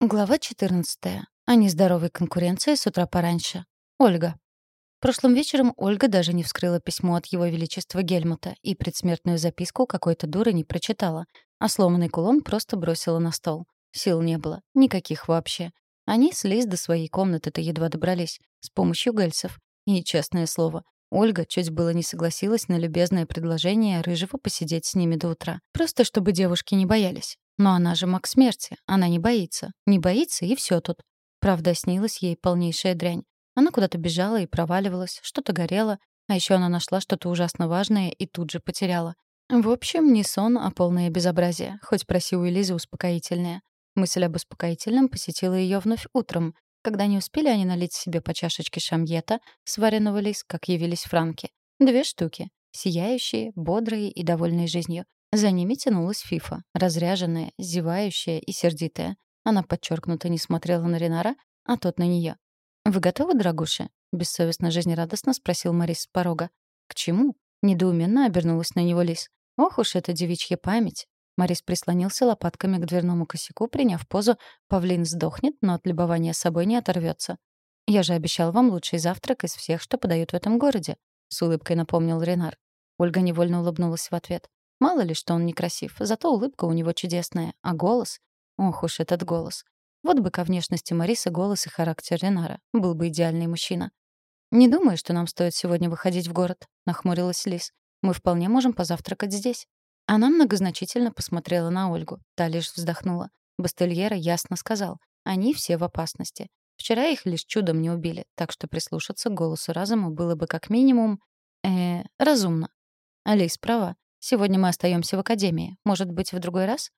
Глава 14. О нездоровой конкуренции с утра пораньше. Ольга. Прошлым вечером Ольга даже не вскрыла письмо от Его Величества Гельмута и предсмертную записку какой-то дуры не прочитала, а сломанный кулон просто бросила на стол. Сил не было. Никаких вообще. Они слез до своей комнаты-то едва добрались. С помощью гельсов. И, честное слово, Ольга чуть было не согласилась на любезное предложение Рыжего посидеть с ними до утра. Просто чтобы девушки не боялись. Но она же маг смерти, она не боится. Не боится, и все тут. Правда, снилась ей полнейшая дрянь. Она куда-то бежала и проваливалась, что-то горело, а еще она нашла что-то ужасно важное и тут же потеряла. В общем, не сон, а полное безобразие, хоть проси у Элизы успокоительное. Мысль об успокоительном посетила ее вновь утром, когда не успели они налить себе по чашечке шамьета, сваренного лис, как явились франки. Две штуки. Сияющие, бодрые и довольные жизнью. За ними тянулась Фифа, разряженная, зевающая и сердитая. Она подчеркнуто не смотрела на Ренара, а тот на нее. «Вы готовы, дорогуша?» — бессовестно жизнерадостно спросил Марис с порога. «К чему?» — недоуменно обернулась на него Лис. «Ох уж эта девичья память!» Марис прислонился лопатками к дверному косяку, приняв позу «Павлин сдохнет, но от любования собой не оторвется». «Я же обещал вам лучший завтрак из всех, что подают в этом городе», — с улыбкой напомнил Ренар. Ольга невольно улыбнулась в ответ. Мало ли, что он некрасив, зато улыбка у него чудесная. А голос? Ох уж этот голос. Вот бы ко внешности Марисы голос и характер Ренара. Был бы идеальный мужчина. «Не думаю, что нам стоит сегодня выходить в город», — нахмурилась Лис. «Мы вполне можем позавтракать здесь». Она многозначительно посмотрела на Ольгу. Та лишь вздохнула. Бастельера ясно сказал. Они все в опасности. Вчера их лишь чудом не убили, так что прислушаться к голосу разума было бы как минимум... э разумно. Алис права. Сегодня мы остаемся в академии. Может быть, в другой раз?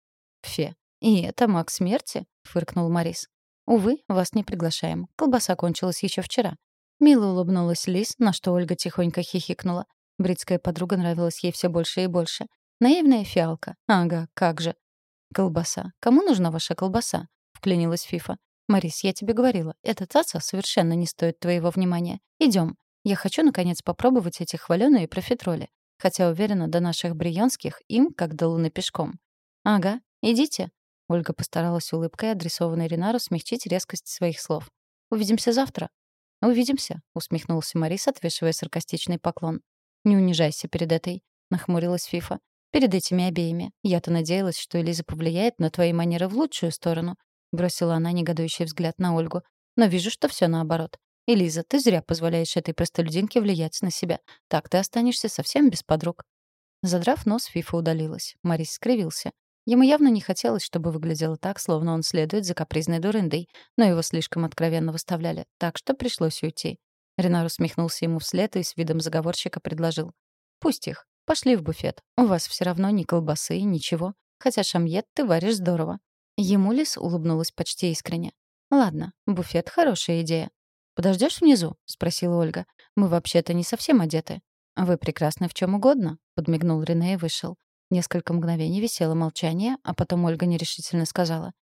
Фе. И это маг смерти? фыркнул Марис. Увы, вас не приглашаем. Колбаса кончилась еще вчера. Мило улыбнулась Лис, на что Ольга тихонько хихикнула. Бритская подруга нравилась ей все больше и больше. Наивная фиалка. Ага, как же. Колбаса. Кому нужна ваша колбаса? вклинилась Фифа. Марис, я тебе говорила, эта таца совершенно не стоит твоего внимания. Идем. Я хочу наконец попробовать эти хвалёные профитроли хотя уверена, до наших брионских им как до луны пешком. «Ага, идите». Ольга постаралась улыбкой, адресованной Ренару, смягчить резкость своих слов. «Увидимся завтра». «Увидимся», — усмехнулся Марис, отвешивая саркастичный поклон. «Не унижайся перед этой», — нахмурилась Фифа. «Перед этими обеими. Я-то надеялась, что Элиза повлияет на твои манеры в лучшую сторону», — бросила она негодующий взгляд на Ольгу. «Но вижу, что все наоборот. Элиза, ты зря позволяешь этой простолюдинке влиять на себя. Так ты останешься совсем без подруг». Задрав нос, Фифа удалилась. Марис скривился. Ему явно не хотелось, чтобы выглядело так, словно он следует за капризной дурындой, но его слишком откровенно выставляли, так что пришлось уйти. Ренар усмехнулся ему вслед и с видом заговорщика предложил. «Пусть их. Пошли в буфет. У вас все равно ни колбасы, ничего. Хотя шамьет ты варишь здорово». Ему Лис улыбнулась почти искренне. «Ладно, буфет — хорошая идея. Подождешь внизу?» — спросила Ольга. «Мы вообще-то не совсем одеты». «Вы прекрасны в чем угодно», — подмигнул Рене и вышел. Несколько мгновений висело молчание, а потом Ольга нерешительно сказала.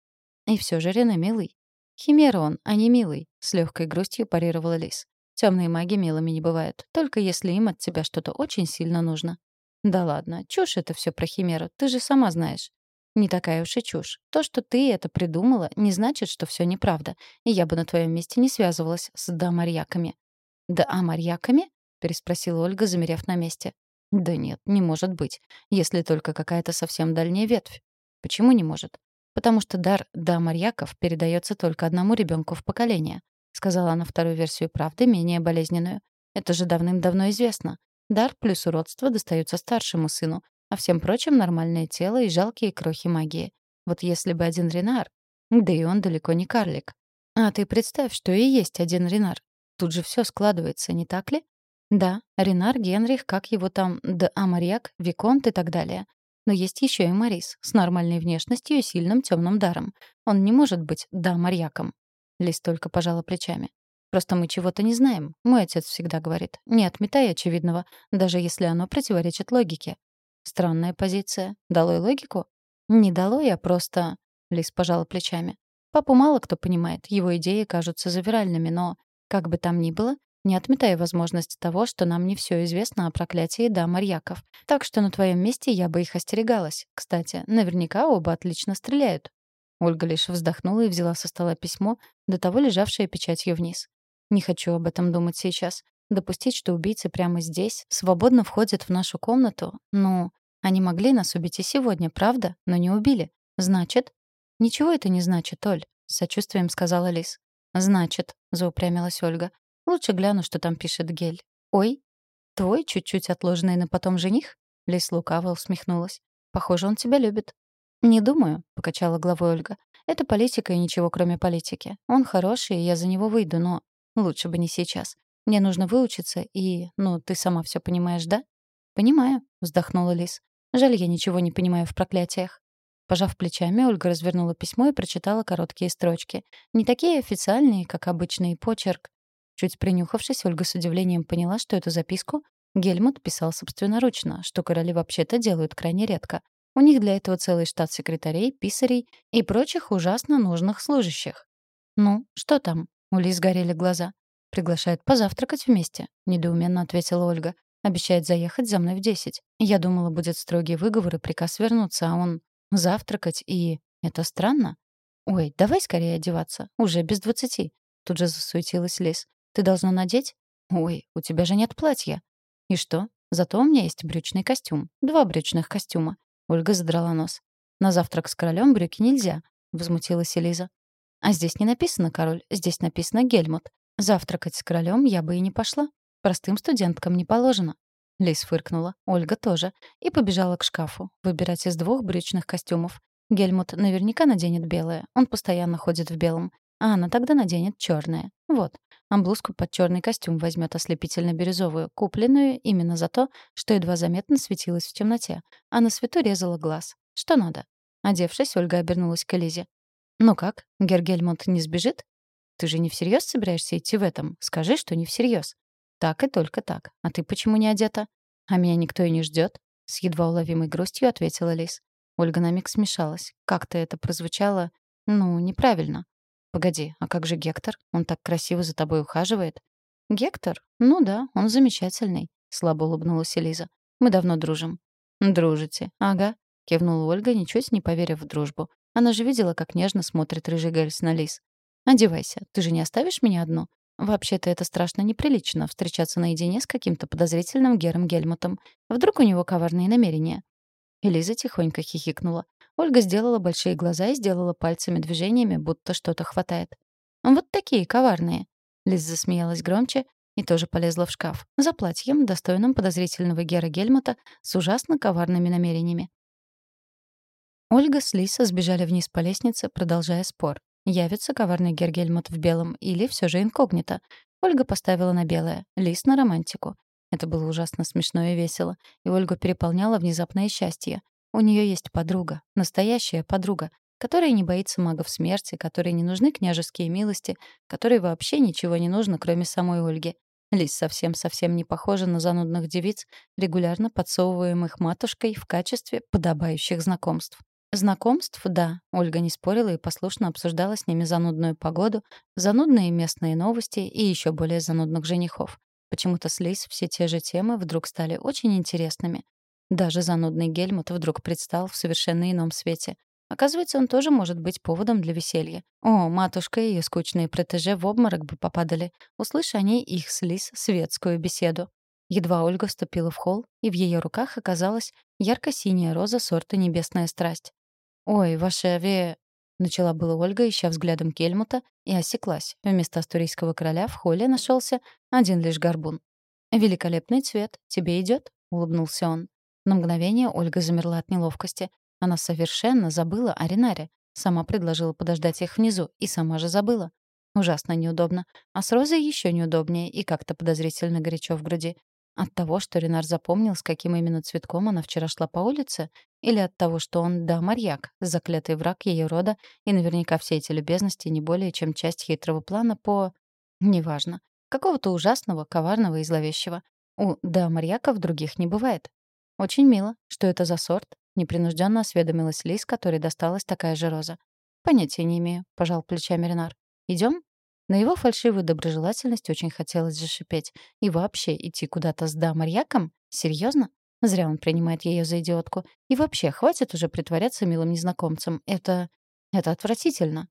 «И все же Рене милый». «Химера он, а не милый», — с легкой грустью парировала Лис. Темные маги милыми не бывают, только если им от тебя что-то очень сильно нужно». «Да ладно, чушь это все про химеру, ты же сама знаешь». Не такая уж и чушь. То, что ты это придумала, не значит, что все неправда. И я бы на твоем месте не связывалась с дамарьяками. «Да амарьяками?» — переспросила Ольга, замерев на месте. «Да нет, не может быть. Если только какая-то совсем дальняя ветвь. Почему не может? Потому что дар дамарьяков передается только одному ребенку в поколение», — сказала она вторую версию правды, менее болезненную. «Это же давным-давно известно. Дар плюс уродство достаются старшему сыну, а всем прочим нормальное тело и жалкие крохи магии. Вот если бы один Ренар, да и он далеко не карлик. А ты представь, что и есть один Ренар. Тут же все складывается, не так ли? Да, Ренар, Генрих, как его там, Д. Амарьяк, Виконт и так далее. Но есть еще и Марис, с нормальной внешностью и сильным темным даром. Он не может быть Да Марьяком. Лис только пожала плечами. Просто мы чего-то не знаем. Мой отец всегда говорит, не отметай очевидного, даже если оно противоречит логике. Странная позиция. Долой логику? Не долой, а просто... Лис пожала плечами. Папу мало кто понимает, его идеи кажутся завиральными, но, как бы там ни было, не отметая возможность того, что нам не все известно о проклятии да Марьяков. Так что на твоем месте я бы их остерегалась. Кстати, наверняка оба отлично стреляют. Ольга лишь вздохнула и взяла со стола письмо, до того лежавшее печатью вниз. «Не хочу об этом думать сейчас. Допустить, что убийцы прямо здесь, свободно входят в нашу комнату, ну, они могли нас убить и сегодня, правда? Но не убили. Значит...» «Ничего это не значит, Оль», — с сочувствием сказала Лис. «Значит», — заупрямилась Ольга. «Лучше гляну, что там пишет Гель». «Ой, твой чуть-чуть отложенный на потом жених?» Лис лукаво усмехнулась. «Похоже, он тебя любит». «Не думаю», — покачала головой Ольга. «Это политика и ничего, кроме политики. Он хороший, и я за него выйду, но лучше бы не сейчас. Мне нужно выучиться, и, ну, ты сама все понимаешь, да?» «Понимаю», — вздохнула Лис. «Жаль, я ничего не понимаю в проклятиях». Пожав плечами, Ольга развернула письмо и прочитала короткие строчки. Не такие официальные, как обычный почерк. Чуть принюхавшись, Ольга с удивлением поняла, что эту записку Гельмут писал собственноручно, что короли вообще-то делают крайне редко. У них для этого целый штат секретарей, писарей и прочих ужасно нужных служащих. «Ну, что там?» — у Лиз горели глаза. «Приглашает позавтракать вместе», — недоуменно ответила Ольга. «Обещает заехать за мной в десять. Я думала, будет строгий выговор и приказ вернуться, а он завтракать и... Это странно. Ой, давай скорее одеваться. Уже без двадцати». Тут же засуетилась Лиз. «Ты должна надеть?» «Ой, у тебя же нет платья». «И что? Зато у меня есть брючный костюм. Два брючных костюма. Ольга задрала нос. «На завтрак с королем брюки нельзя», — возмутилась Элиза. «А здесь не написано король, здесь написано Гельмут. Завтракать с королем я бы и не пошла. Простым студенткам не положено». Лис фыркнула, Ольга тоже, и побежала к шкафу, выбирать из двух брючных костюмов. Гельмут наверняка наденет белое, он постоянно ходит в белом, а она тогда наденет черное. Вот. А под черный костюм возьмет ослепительно-бирюзовую, купленную именно за то, что едва заметно светилась в темноте, а на свету резала глаз. Что надо? Одевшись, Ольга обернулась к Элизе. «Ну как, Гергельмонт не сбежит? Ты же не всерьез собираешься идти в этом? Скажи, что не всерьез. Так и только так. А ты почему не одета? А меня никто и не ждет. С едва уловимой грустью ответила Лис. Ольга на миг смешалась. Как-то это прозвучало, ну, неправильно. Погоди, а как же Гектор? Он так красиво за тобой ухаживает. Гектор? Ну да, он замечательный, слабо улыбнулась Элиза. Мы давно дружим. Дружите? Ага, кивнула Ольга, ничуть не поверив в дружбу. Она же видела, как нежно смотрит рыжий Гельс на Лис. «Одевайся, ты же не оставишь меня одну? Вообще-то это страшно неприлично — встречаться наедине с каким-то подозрительным Гером Гельмутом. Вдруг у него коварные намерения?» Элиза тихонько хихикнула. Ольга сделала большие глаза и сделала пальцами движениями, будто что-то хватает. «Вот такие коварные». Лиз засмеялась громче и тоже полезла в шкаф. За платьем, достойным подозрительного Гера Гельмута, с ужасно коварными намерениями. Ольга с Лисой сбежали вниз по лестнице, продолжая спор. Явится коварный Гергельмут в белом или все же инкогнито. Ольга поставила на белое, Лис на романтику. Это было ужасно смешно и весело, и Ольгу переполняло внезапное счастье. У нее есть подруга, настоящая подруга, которая не боится магов смерти, которой не нужны княжеские милости, которой вообще ничего не нужно, кроме самой Ольги. Лис совсем-совсем не похожа на занудных девиц, регулярно подсовываемых матушкой в качестве подобающих знакомств. Знакомств, да, Ольга не спорила и послушно обсуждала с ними занудную погоду, занудные местные новости и еще более занудных женихов. Почему-то с все те же темы вдруг стали очень интересными. Даже занудный Гельмут вдруг предстал в совершенно ином свете. Оказывается, он тоже может быть поводом для веселья. О, матушка и ее скучные протеже в обморок бы попадали, услыша они их с светскую беседу. Едва Ольга вступила в холл, и в ее руках оказалась ярко-синяя роза сорта «Небесная страсть». «Ой, ваша ве...» — начала была Ольга, ища взглядом Кельмута, и осеклась. Вместо астурийского короля в холле нашелся один лишь горбун. «Великолепный цвет. Тебе идет? улыбнулся он. На мгновение Ольга замерла от неловкости. Она совершенно забыла о Ренаре. Сама предложила подождать их внизу, и сама же забыла. Ужасно неудобно. А с Розой еще неудобнее и как-то подозрительно горячо в груди. От того, что Ренар запомнил, с каким именно цветком она вчера шла по улице? Или от того, что он, да, марьяк, заклятый враг ее рода, и наверняка все эти любезности не более чем часть хитрого плана по... Неважно. Какого-то ужасного, коварного и зловещего. У да марьяков других не бывает. Очень мило. Что это за сорт? Непринужденно осведомилась Лис, которой досталась такая же роза. Понятия не имею, пожал плечами Ренар. Идем? На его фальшивую доброжелательность очень хотелось зашипеть. И вообще, идти куда-то с дамарьяком? Серьезно? Зря он принимает ее за идиотку. И вообще, хватит уже притворяться милым незнакомцем. Это... Это отвратительно.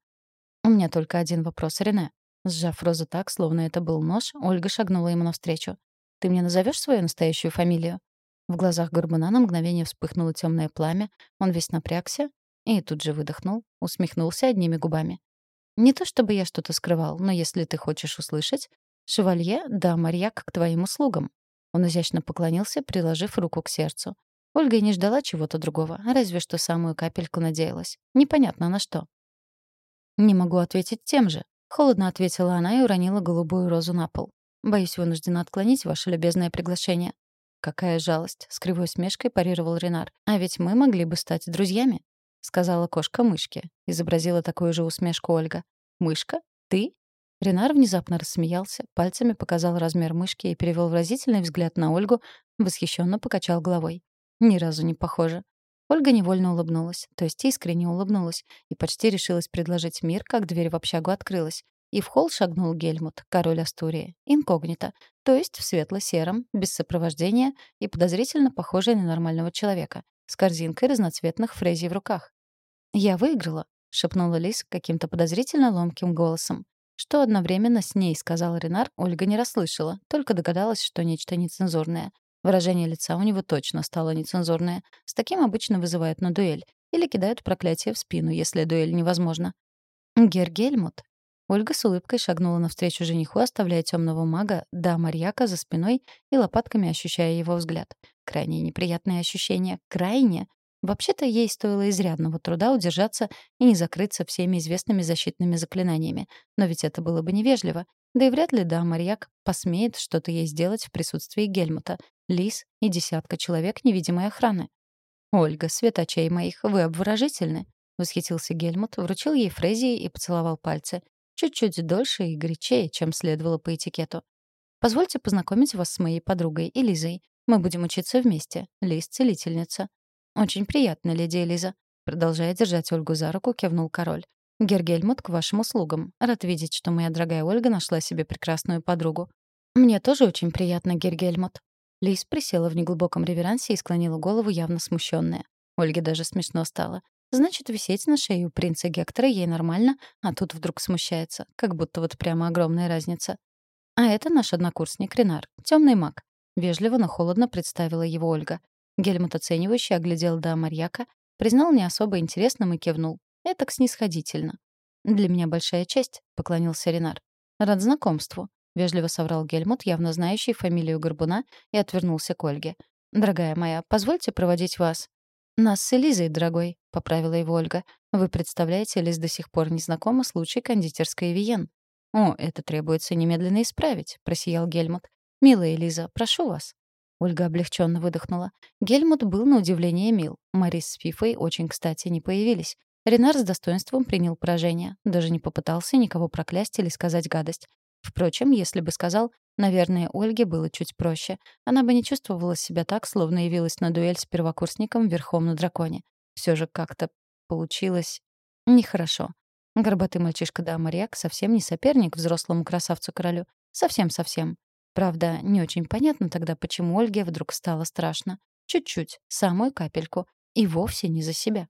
У меня только один вопрос, Рене. Сжав розу так, словно это был нож, Ольга шагнула ему навстречу. «Ты мне назовешь свою настоящую фамилию?» В глазах Горбуна на мгновение вспыхнуло темное пламя, он весь напрягся и тут же выдохнул, усмехнулся одними губами. «Не то чтобы я что-то скрывал, но если ты хочешь услышать, шевалье, да, Марьяк к твоим услугам». Он изящно поклонился, приложив руку к сердцу. Ольга и не ждала чего-то другого, разве что самую капельку надеялась. Непонятно на что. «Не могу ответить тем же», — холодно ответила она и уронила голубую розу на пол. «Боюсь вынуждена отклонить ваше любезное приглашение». «Какая жалость!» — с кривой смешкой парировал Ренар. «А ведь мы могли бы стать друзьями», — сказала кошка мышке. Изобразила такую же усмешку Ольга. «Мышка? Ты?» Ренар внезапно рассмеялся, пальцами показал размер мышки и перевел выразительный взгляд на Ольгу, восхищенно покачал головой. Ни разу не похоже. Ольга невольно улыбнулась, то есть искренне улыбнулась, и почти решилась предложить мир, как дверь в общагу открылась. И в холл шагнул Гельмут, король Астурии, инкогнито, то есть в светло-сером, без сопровождения и подозрительно похожий на нормального человека, с корзинкой разноцветных фрезий в руках. «Я выиграла», — шепнула Лис каким-то подозрительно ломким голосом. Что одновременно с ней сказал Ренар, Ольга не расслышала, только догадалась, что нечто нецензурное. Выражение лица у него точно стало нецензурное. С таким обычно вызывают на дуэль. Или кидают проклятие в спину, если дуэль невозможна. Гергельмут. Ольга с улыбкой шагнула навстречу жениху, оставляя темного мага, да, Марьяка, за спиной и лопатками ощущая его взгляд. Крайне неприятное ощущение. Крайне. Вообще-то ей стоило изрядного труда удержаться и не закрыться всеми известными защитными заклинаниями. Но ведь это было бы невежливо. Да и вряд ли да, Марьяк посмеет что-то ей сделать в присутствии Гельмута, Лис и десятка человек невидимой охраны. «Ольга, светочей моих, вы обворожительны!» — восхитился Гельмут, вручил ей фрезии и поцеловал пальцы. Чуть-чуть дольше и горячее, чем следовало по этикету. «Позвольте познакомить вас с моей подругой Элизой. Мы будем учиться вместе. Лис — целительница». «Очень приятно, леди Элиза», — продолжая держать Ольгу за руку, кивнул король. «Гергельмут к вашим услугам. Рад видеть, что моя дорогая Ольга нашла себе прекрасную подругу». «Мне тоже очень приятно, Гергельмут», Лис присела в неглубоком реверансе и склонила голову, явно смущенная. Ольге даже смешно стало. Значит, висеть на шее у принца Гектора ей нормально, а тут вдруг смущается. Как будто вот прямо огромная разница. А это наш однокурсник Ренар, темный маг. Вежливо, но холодно представила его Ольга. Гельмут оценивающе оглядел до Марьяка, признал не особо интересным и кивнул. Это снисходительно. «Для меня большая честь», — поклонился Ренар. «Рад знакомству вежливо соврал Гельмут, явно знающий фамилию Горбуна, и отвернулся к Ольге. «Дорогая моя, позвольте проводить вас». «Нас с Элизой, дорогой», — поправила его Ольга. «Вы представляете, Лиз до сих пор не знакома случай кондитерской Виен». «О, это требуется немедленно исправить», — просиял Гельмут. «Милая Элиза, прошу вас». Ольга облегченно выдохнула. Гельмут был на удивление мил. Марис с Фифой очень кстати не появились. Ренар с достоинством принял поражение. Даже не попытался никого проклясть или сказать гадость. Впрочем, если бы сказал, наверное, Ольге было чуть проще. Она бы не чувствовала себя так, словно явилась на дуэль с первокурсником верхом на драконе. Все же как-то получилось нехорошо. Горбатый мальчишка да Марьяк совсем не соперник взрослому красавцу-королю. Совсем-совсем. Правда, не очень понятно тогда, почему Ольге вдруг стало страшно. Чуть-чуть, самую капельку. И вовсе не за себя.